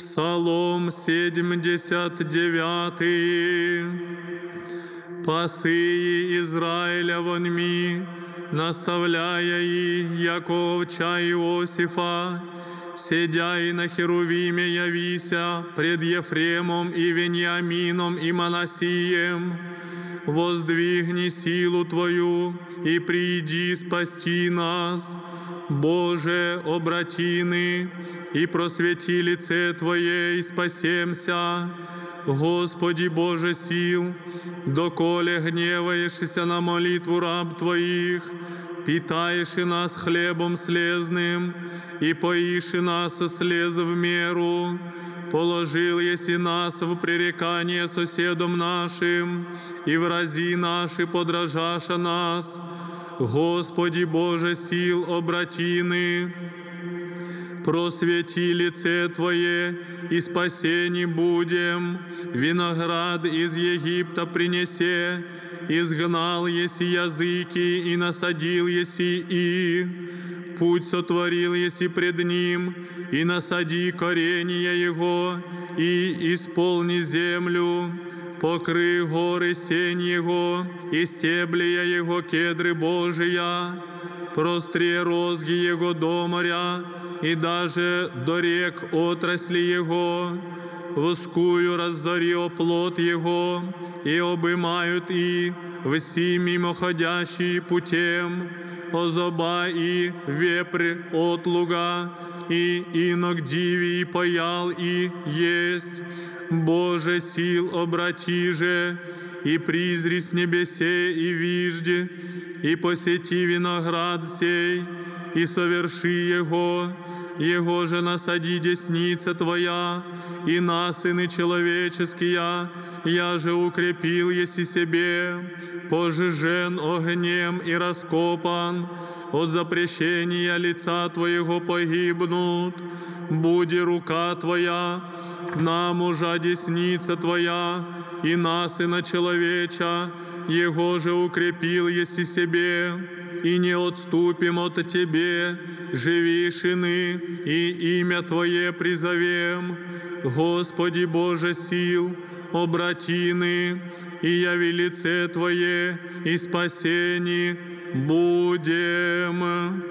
Псалом 79. Паси Израиля вонми, наставляя и, яко овча Иосифа, сидя и на Херувиме явися пред Ефремом и Вениамином и Манасием, воздвигни силу Твою и приди спасти нас, Боже, обратины, и просвети лице Твое, и спасемся. Господи Боже сил, доколе гневаешься на молитву раб Твоих, питаешь нас хлебом слезным, и поишь нас слез в меру, положил еси нас в пререкание соседом нашим, и врази наши подражаша нас. Господи Боже сил, обратины, просвети лице Твое, и спасени будем. Виноград из Египта принесе, изгнал еси языки, и насадил еси и Путь сотворил еси пред ним, и насади коренья его, и исполни землю. Покры горы сень его, и стебля его кедры Божия, простре розги Его до моря, и даже до рек отрасли Его, воскую разори оплот Его, и обымают и все мимоходящие путем, озоба и вепрь от луга, и инок диви и паял и есть. Боже сил обрати же, и призри небесе и вижди, и посети виноград сей, и соверши его, его же насади десница Твоя, и насыны человеческие, я же укрепил еси себе, пожижен огнем и раскопан, от запрещения лица Твоего погибнут, буди рука Твоя, на мужа десница Твоя, и на сына человеча, его же укрепил еси себе, и не отступим от Тебе, живишины, и имя Твое призовем. Господи Боже сил, обратины, и яви лице Твое, и спасение будем.